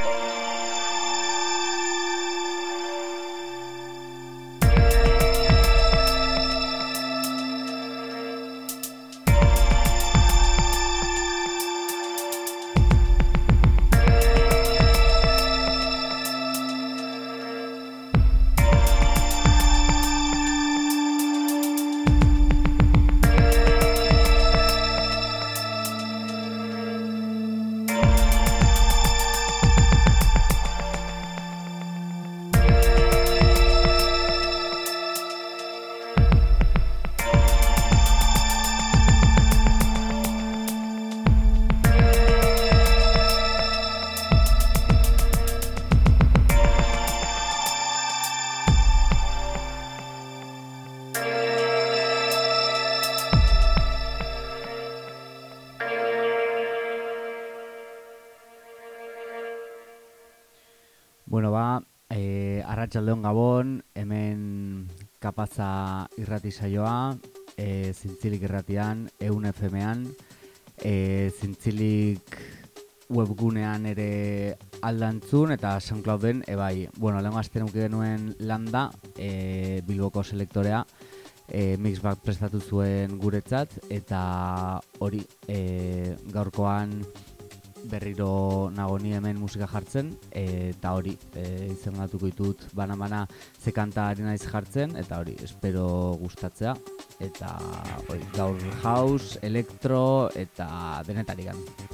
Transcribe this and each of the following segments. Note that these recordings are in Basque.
Oh. Arratxaldeon Gabon, hemen kapaza irrati saioa, e, zintzilik irratian, eun FM-an, e, zintzilik webgunean ere aldantzun eta SoundClouden, e bai, bueno, lehen gazten genuen landa, e, Bilboko selektorea, e, mixback prestatu zuen guretzat, eta hori, e, gaurkoan, berriro nago ni hemen musika jartzen eta hori e, izendatuko ditut bana-bana ze kanta ari naiz jartzen eta hori espero gustatzea eta hori gaur house, electro eta denetarikan.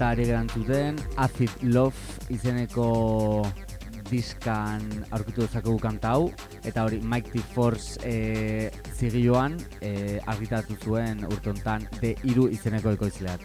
Kanta ari den Acid Love izeneko diskan aurkitu dezakegu kanta hau eta hori Mighty Force e, zigioan e, argitatu zuen urtontan de iru izeneko ekoizleak.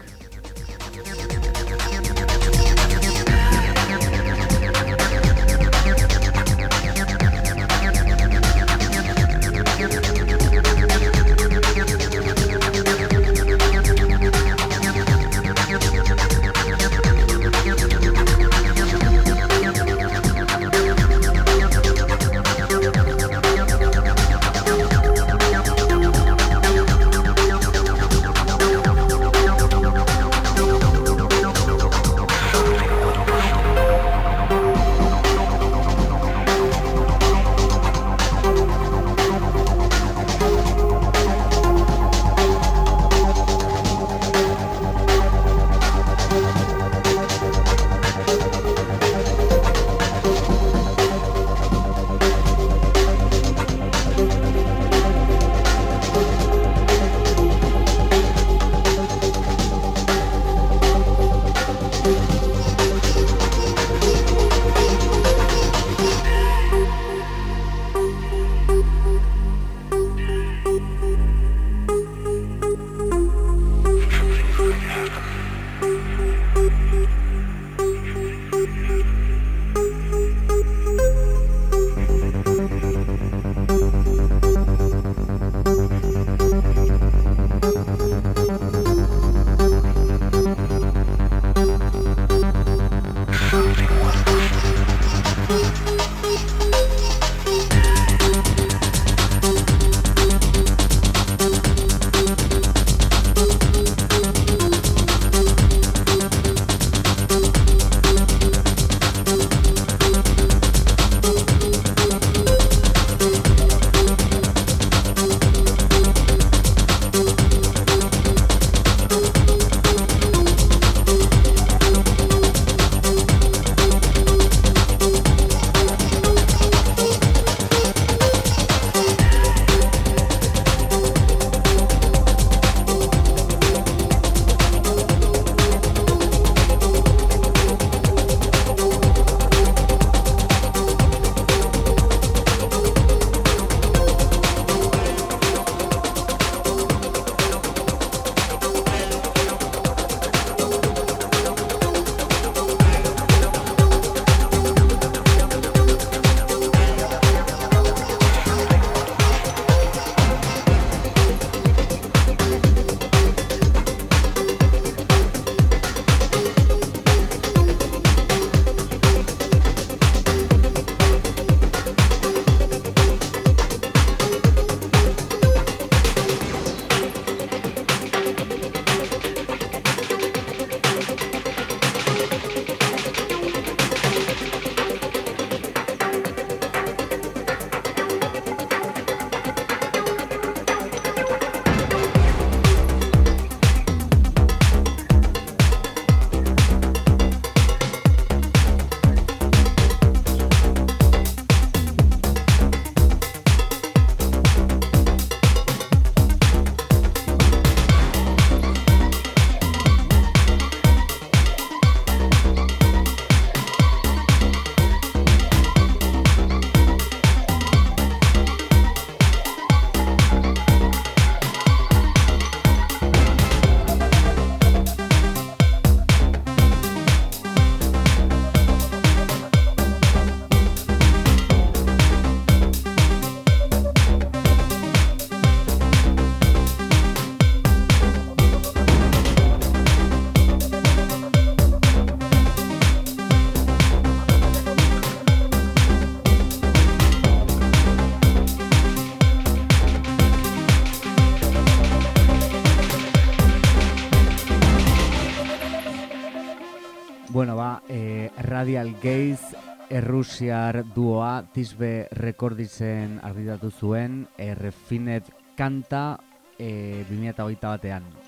Gaze errusiar duoa Tisbe Recordisen arbitatu zuen Errefinet kanta e, 2008 batean.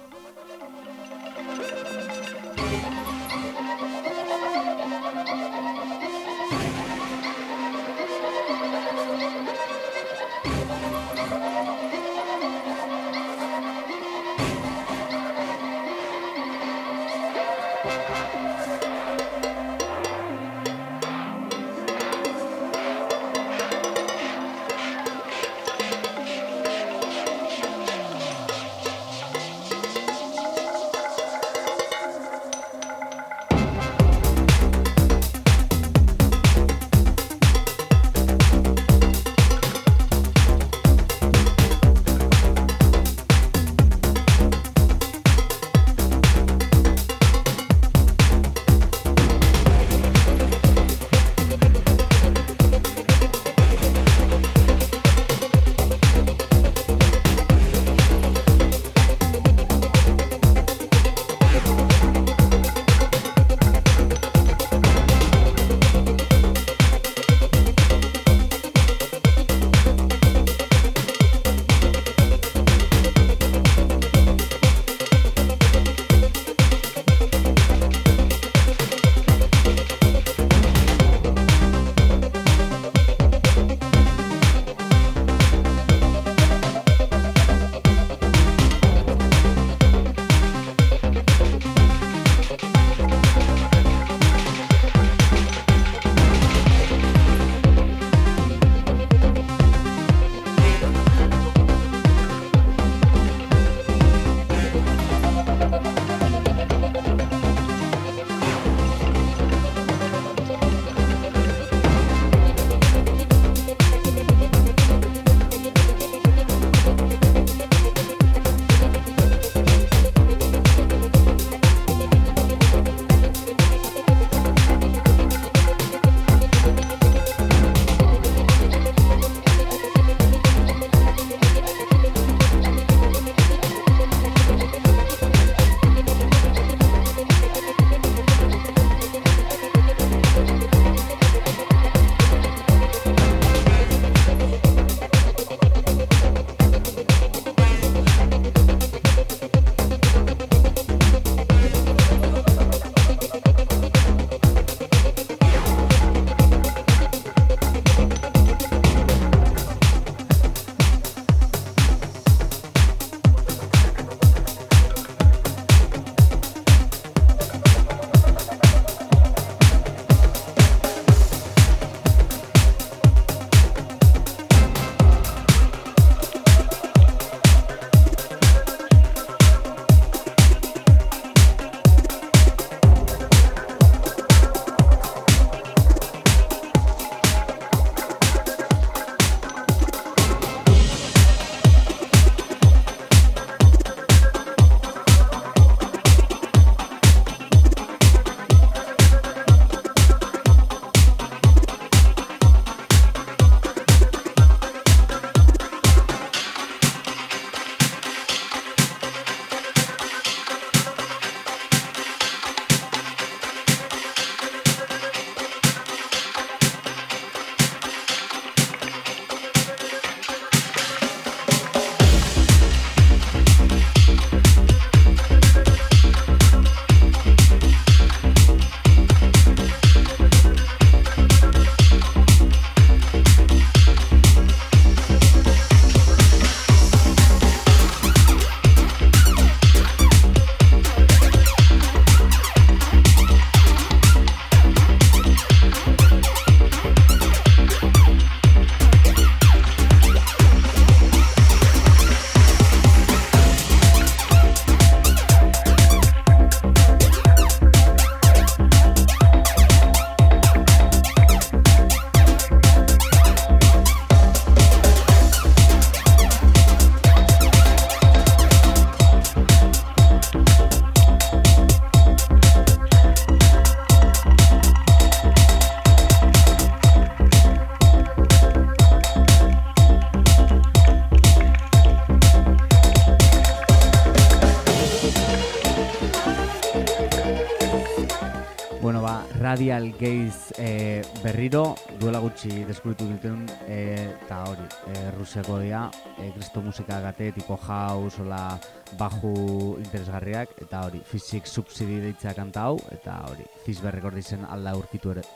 Radial Gaze e, berriro, duela gutxi deskuritu duten, eta hori, e, Rusiako dira, e, kristo musika gate, tipo house, ola, baju interesgarriak, eta hori, fizik subsidi deitzea kanta hau, eta hori, fizberrek hori zen alda urkitu ere.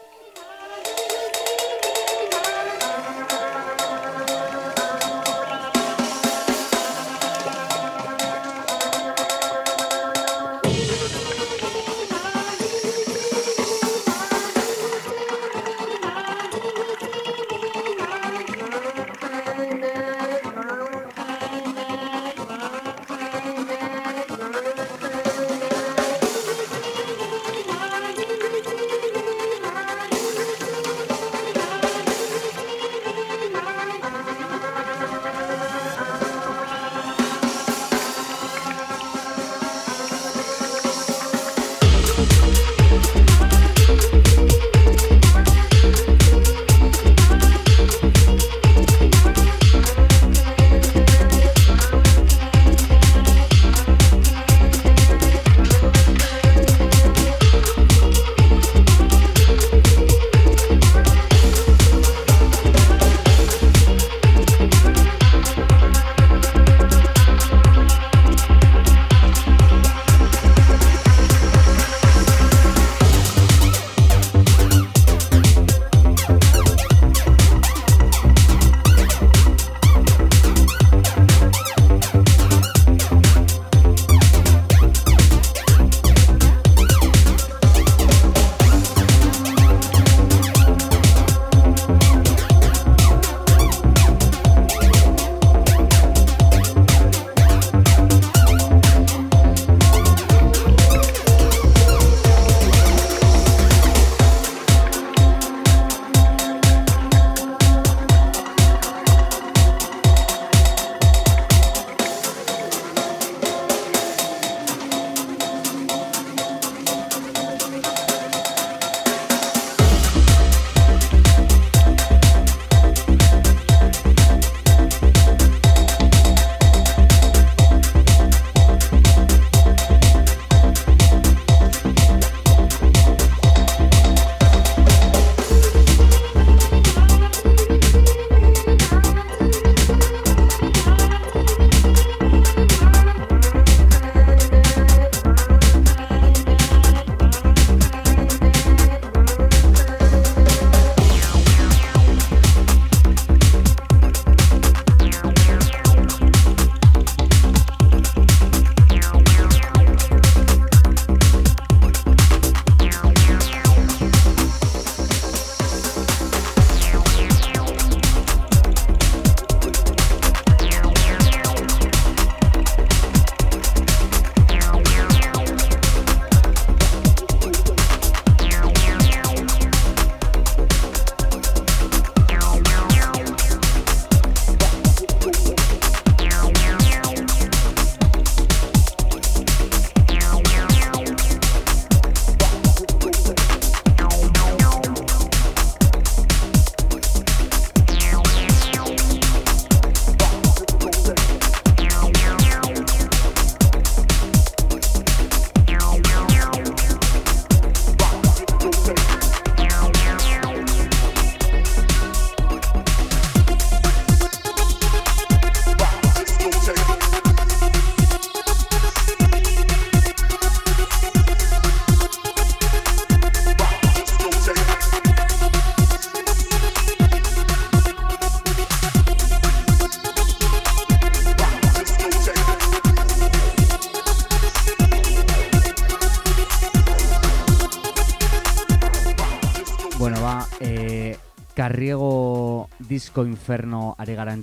Disco Inferno ari gara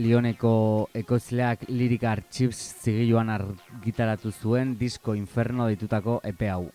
Lioneko ekoizleak Lyric Archives zigiluan argitaratu zuen Disco Inferno ditutako epe hau.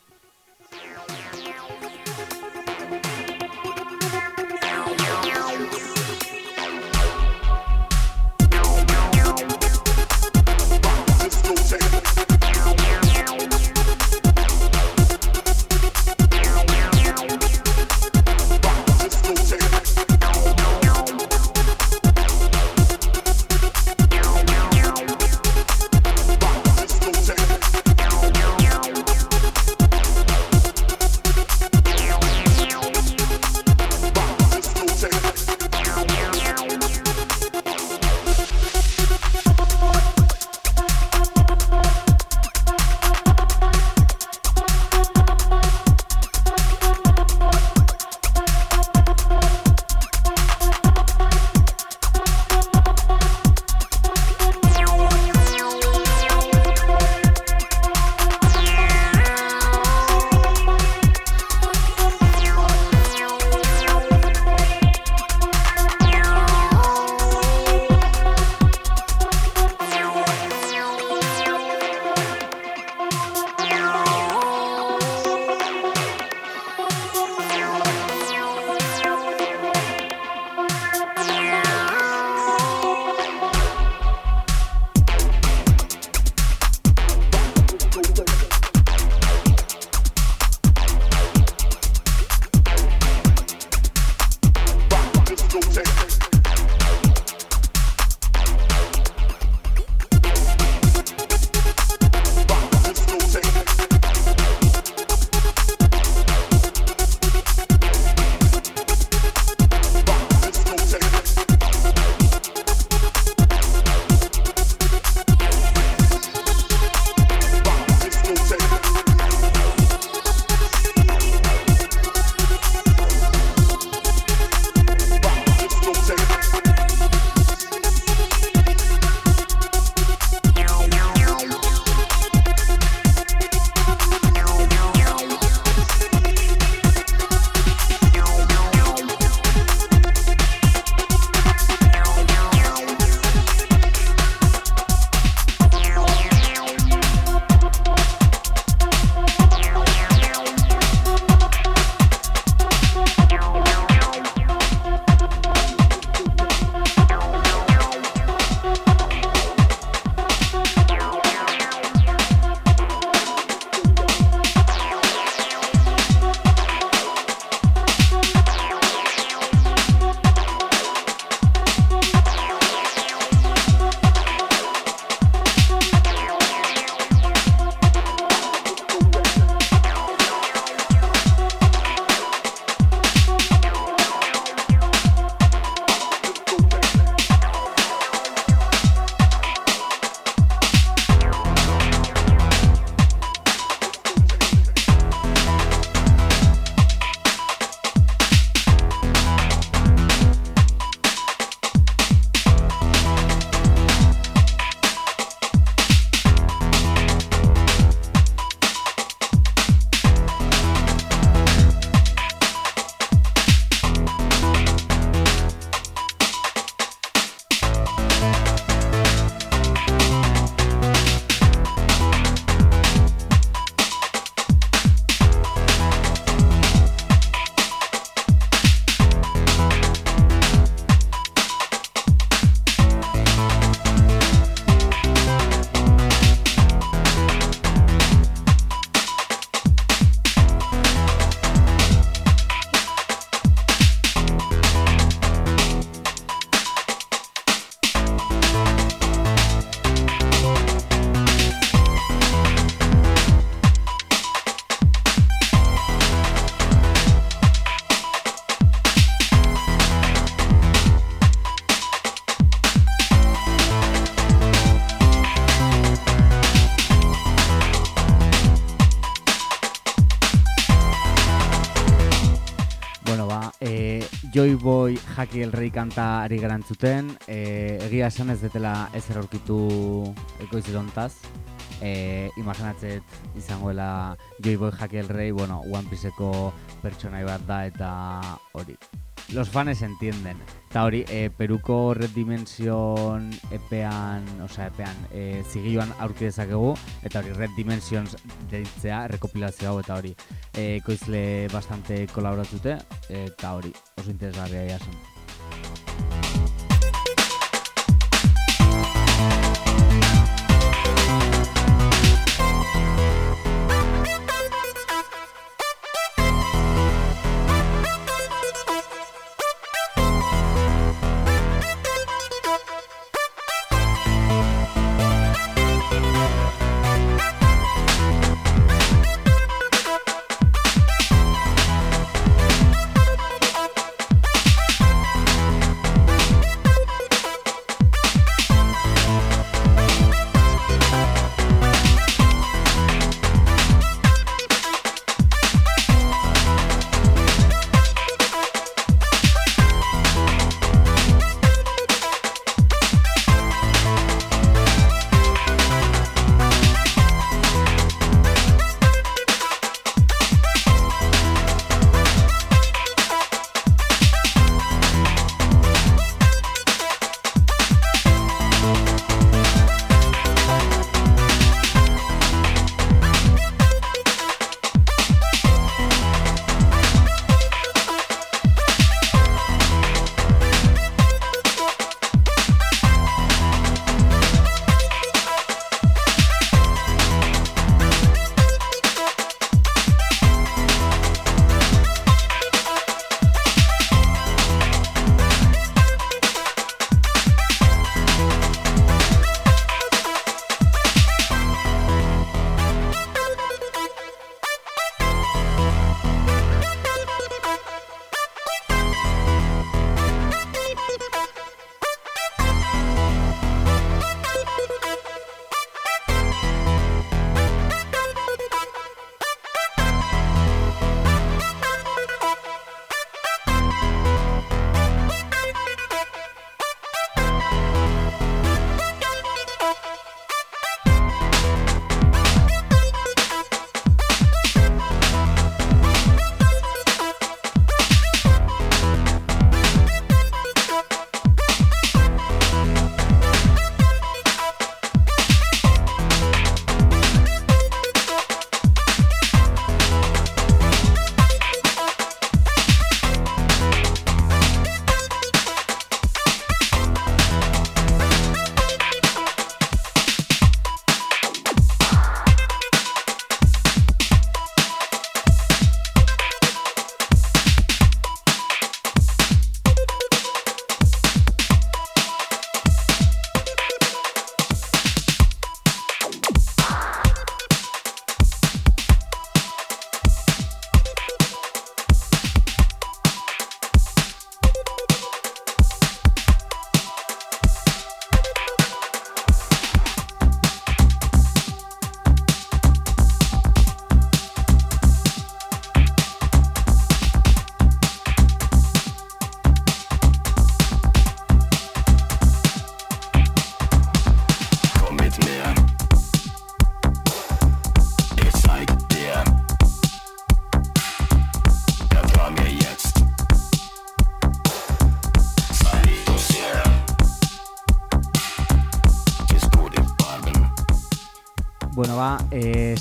Jaki El Rey kanta ari garantzuten, e, egia esan ez detela ez erorkitu ekoizilontaz, e, imaginatzet izangoela Joy Boy Jaki El Rey, bueno, One Pieceko pertsonai bat da eta hori. Los fans entienden. Eta hori, e, Peruko Red Dimension epean, osea, epean, e, zigioan aurki dezakegu, eta hori, Red Dimensions deitzea, rekopilazio hau, eta hori, e, koizle bastante kolaboratute, eta hori, oso interesgarria jasen.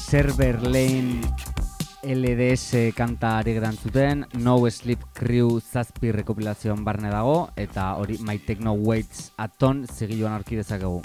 Server Lane LDS kanta ari gerantzuten, No Sleep Crew zazpi rekopilazioan barne dago, eta hori My Techno Waits aton zigiluan arki dezakegu.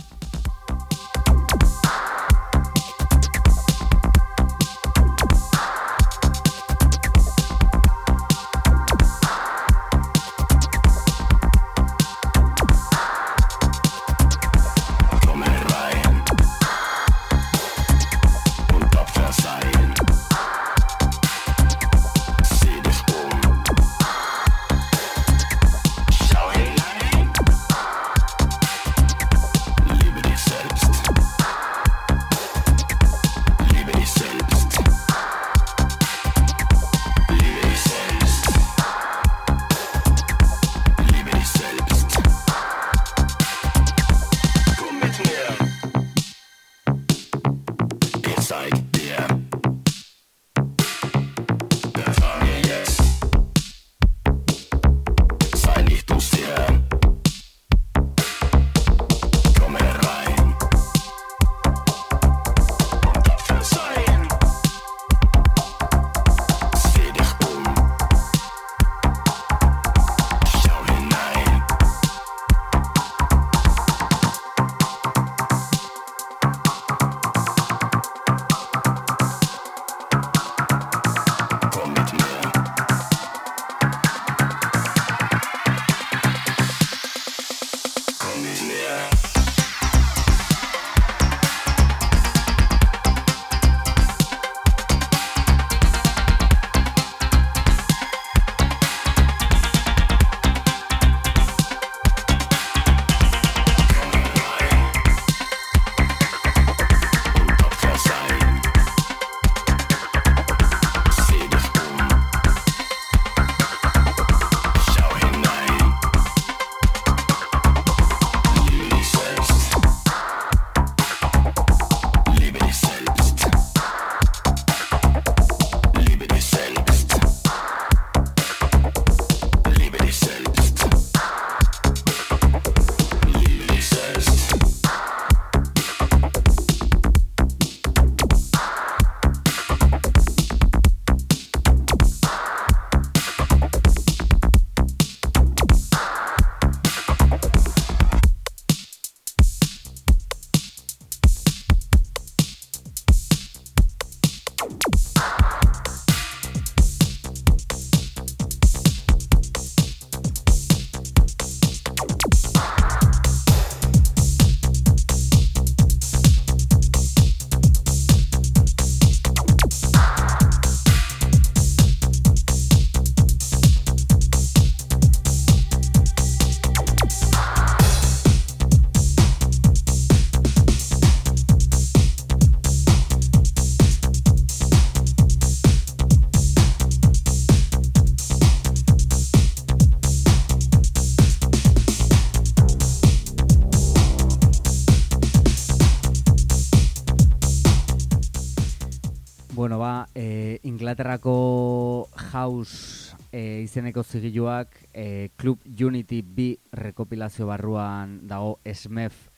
Izeneko zigiluak e, Club Unity B rekopilazio barruan dago Smef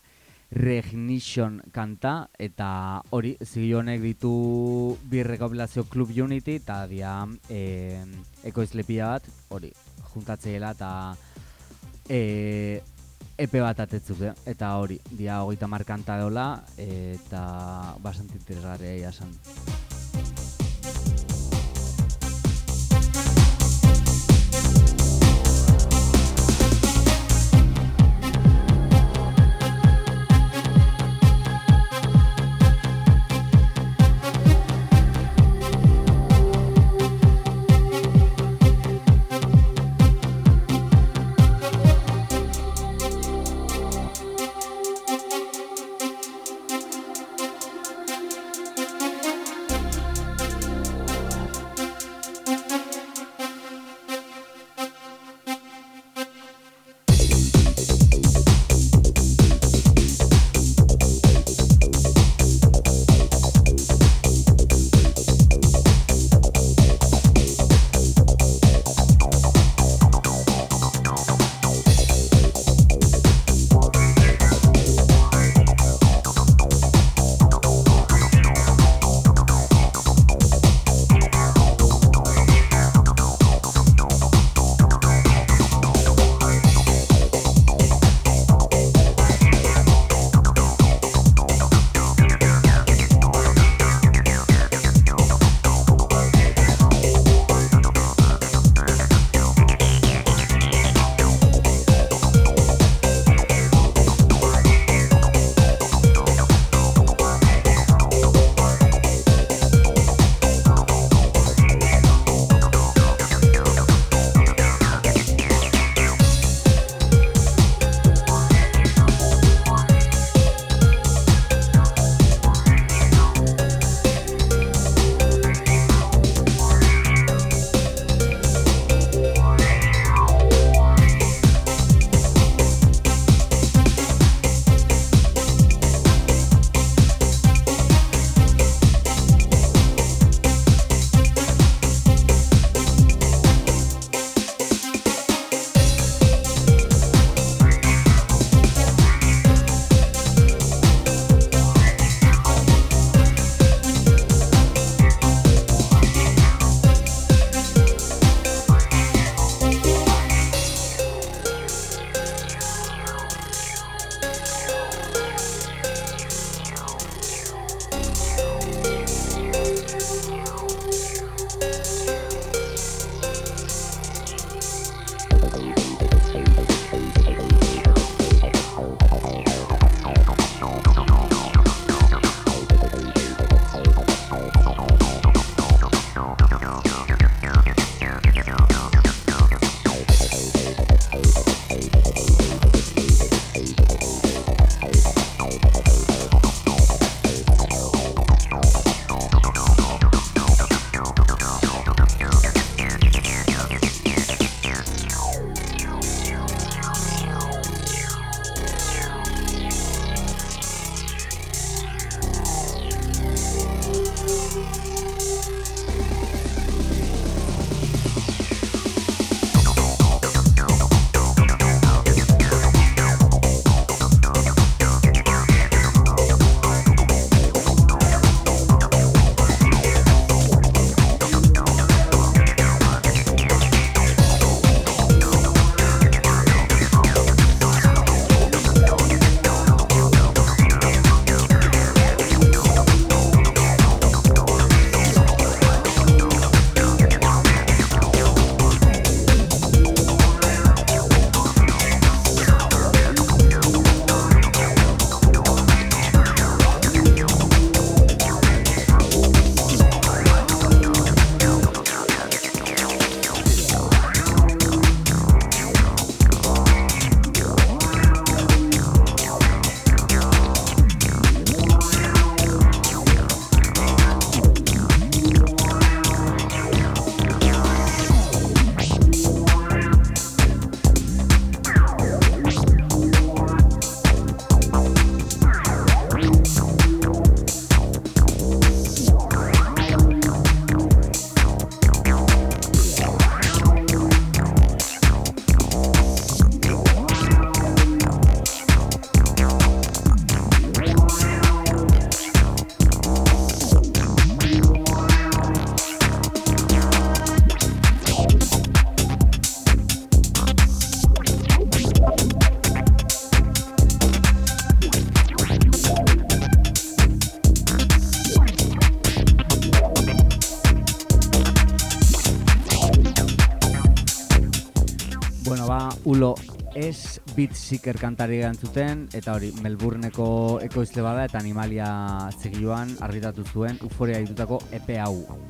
Recognition kanta eta hori zigilu honek ditu bi rekopilazio Club Unity eta dia e, ekoizlepia bat hori juntatzeela eta e, epe bat atetzuk eta hori dia hogeita markanta dola eta basantinteresgarria jasan. Ulo Beat Seeker kantari gantzuten, eta hori, Melbourneko ekoizle bada eta animalia zegioan argitatu zuen euforia ditutako EP hau.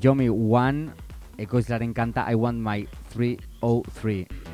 Yomi One, ekoizlaren kanta I Want My 303.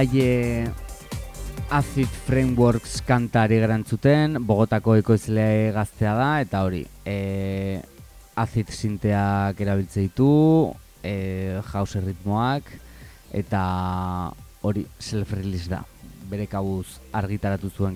Buraie Acid Frameworks kantari gerantzuten, Bogotako ekoizle gaztea da, eta hori, e, Acid sinteak erabiltze ditu, e, house ritmoak, eta hori self-release da, bere kabuz argitaratu zuen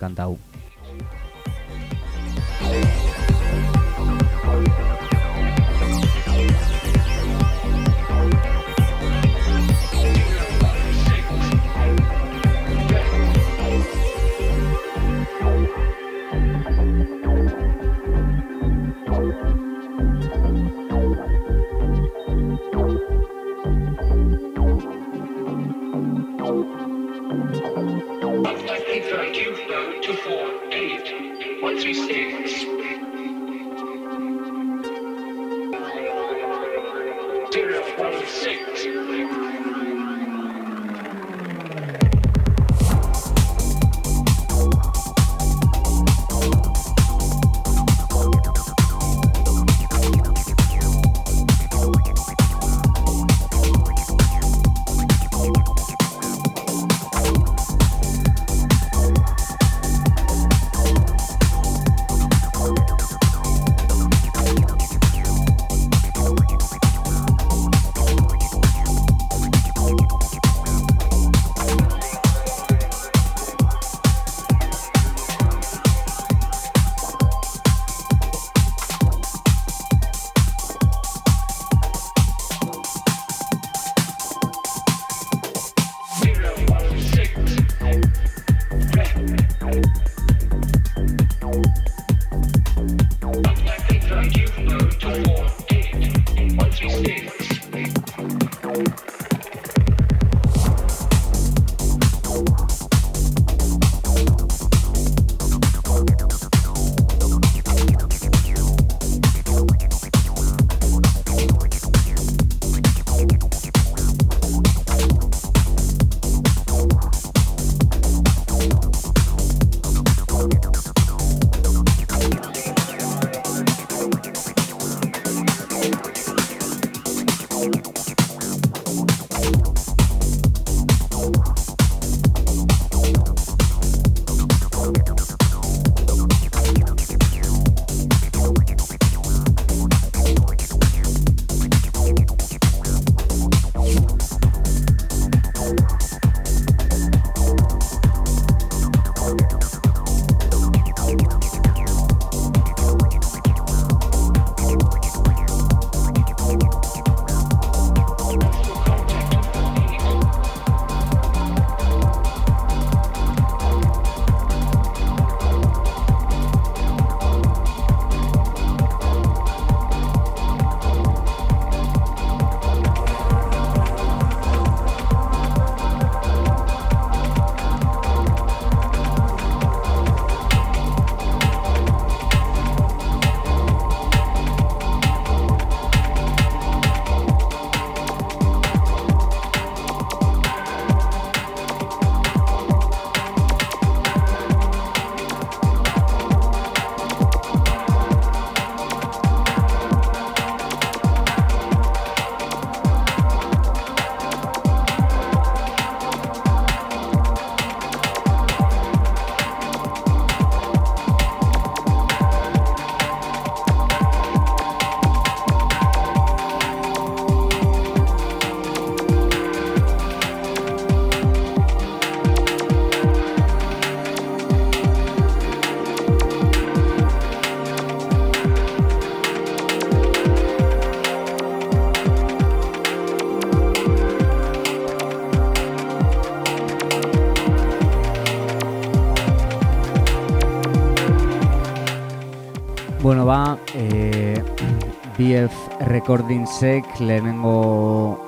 kantau. Recordingsek lehenengo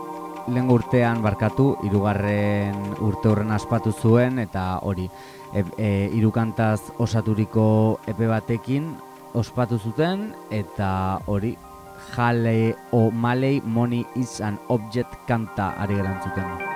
lehengo urtean barkatu, hirugarren urte horren aspatu zuen eta hori e, e, irukantaz osaturiko epe batekin ospatu zuten eta hori jale o malei money is an object kanta ari gerantzuten.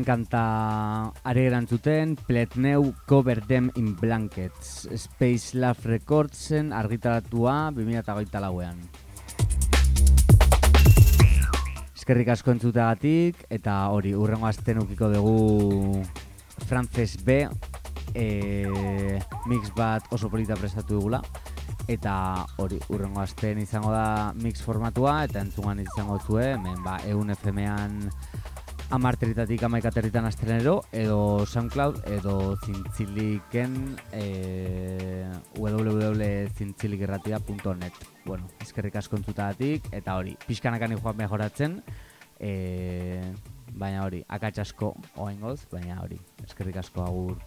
Azken kanta are erantzuten, Pletneu Cover Them in Blankets, Space Love Recordsen argitaratua 2008 lauean. Eskerrik asko entzutagatik, eta hori, urrengo azten ukiko dugu Frances B, e, mix bat oso polita prestatu dugula, eta hori, urrengo azten izango da mix formatua, eta entzungan izango zue, hemen ba, eun FM-an amarteritatik amaikaterritan astrenero, edo SoundCloud, edo zintziliken e, www.zintzilikirratia.net Bueno, eskerrik asko entzutatik, eta hori, pixkanakan joan mejoratzen, e, baina hori, akatsasko oaingoz, baina hori, eskerrik asko agur.